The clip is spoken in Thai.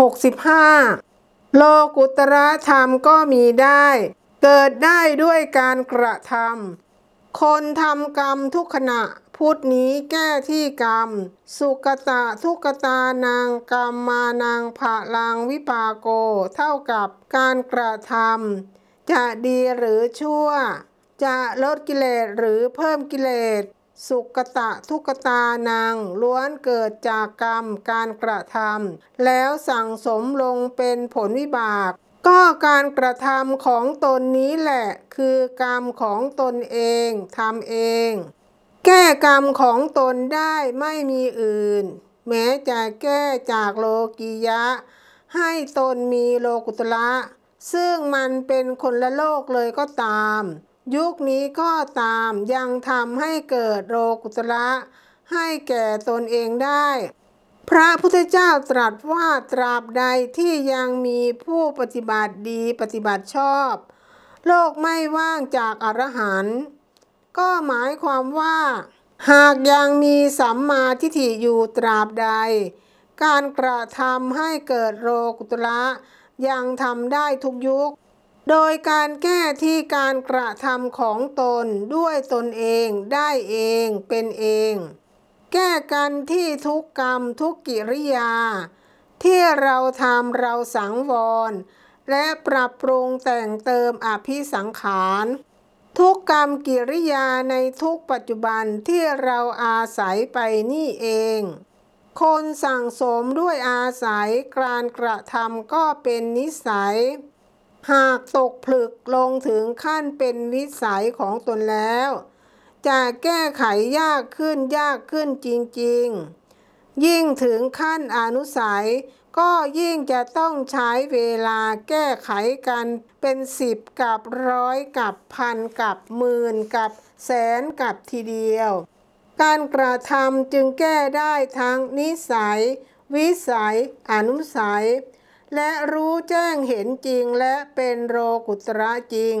65 โลกุตระธรรมก็มีได้ เกิดได้ด้วยการกระทำคนทำกรรมทุกขณะพุทธนี้แก้ที่กรรม สุกตะทุกตานางกรรมมานางผะลังวิปาโก เท่ากับการกระทำจะดีหรือชั่ว จะลดกิเลสหรือเพิ่มกิเลส สุกตะทุกตานางล้วนเกิดจากกรรมการกระทำแล้วสั่งสมลงเป็นผลวิบาก ก็การกระทำของตนนี้แหละ คือกรรมของตนเองทำเอง แก้กรรมของตนได้ไม่มีอื่น แม้จะแก้จากโลกียะ ให้ตนมีโลกุตละ ซึ่งมันเป็นคนละโลกเลยก็ตาม ยุคนี้ก็ตามยังทำให้เกิดโลกุตละให้แก่ตนเองได้ พระพุทธเจ้าตรัสว่าตราบใดที่ยังมีผู้ปฏิบัติดีปฏิบัติชอบ โลกไม่ว่างจากอรหันต์ก็หมายความว่า หากยังมีสัมมาทิฏฐิอยู่ตราบใด การกระทำให้เกิดโลกุตระยังทำได้ทุกยุค โดยการแก้ที่การกระทำของตนด้วยตนเองได้เองเป็นเอง แก้กันที่ทุกกรรมทุกกิริยา ที่เราทำเราสังวร และปรับปรุงแต่งเติมอภิสังขาร ทุกกรรมกิริยาในทุกปัจจุบันที่เราอาศัยไปนี่เอง คนสั่งสมด้วยอาศัยการกระทำก็เป็นนิสัย หากตกผลึกลงถึงขั้นเป็นวิสัยของตนแล้ว จะแก้ไขยากขึ้นยากขึ้นจริงๆ ยิ่งถึงขั้นอนุสัย ก็ยิ่งจะต้องใช้เวลาแก้ไขกันเป็นสิบกับร้อยกับพันกับหมื่นกับแสนกับทีเดียว การกระทำจึงแก้ได้ทั้งนิสัย วิสัย อนุสัย และรู้แจ้งเห็นจริงและเป็นโรกุตระจริง